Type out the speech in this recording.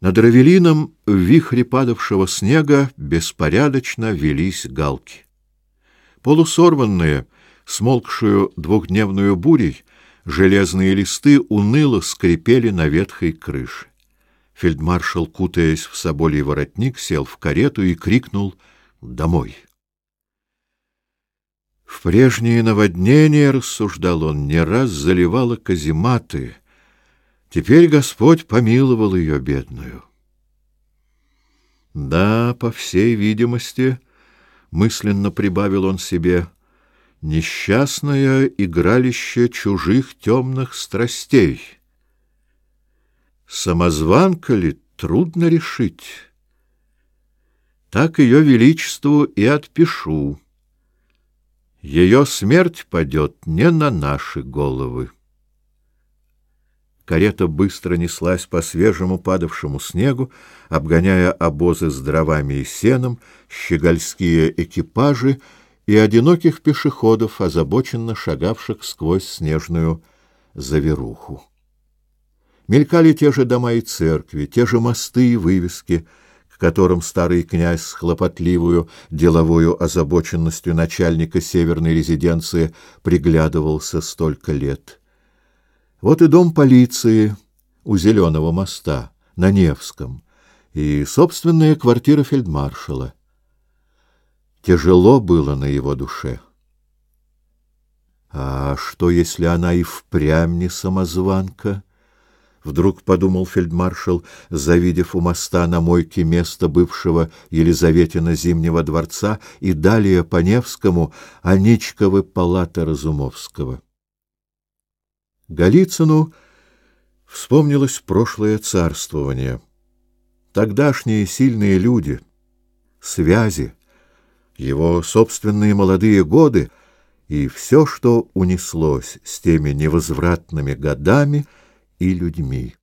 Над равелином в вихре падавшего снега беспорядочно велись галки. Полусорванные, смолкшую двухдневную бурей, железные листы уныло скрипели на ветхой крыше. Фельдмаршал, кутаясь в соболий воротник, сел в карету и крикнул «Домой!». В прежние наводнения, рассуждал он, не раз заливало казематы — Теперь Господь помиловал ее бедную. Да, по всей видимости, мысленно прибавил он себе, несчастное игралище чужих темных страстей. Самозванка ли трудно решить? Так ее величеству и отпишу. Ее смерть падет не на наши головы. Карета быстро неслась по свежему падавшему снегу, обгоняя обозы с дровами и сеном, щегольские экипажи и одиноких пешеходов, озабоченно шагавших сквозь снежную заверуху. Мелькали те же дома и церкви, те же мосты и вывески, к которым старый князь с хлопотливую деловую озабоченностью начальника северной резиденции приглядывался столько лет — вот и дом полиции у Зеленого моста на Невском и собственная квартира фельдмаршала. Тяжело было на его душе. А что, если она и впрямь не самозванка? Вдруг подумал фельдмаршал, завидев у моста на мойке место бывшего Елизаветина Зимнего дворца и далее по Невскому Аничковы палата Разумовского. Голицыну вспомнилось прошлое царствование. Тогдашние сильные люди, связи, его собственные молодые годы и все, что унеслось с теми невозвратными годами и людьми.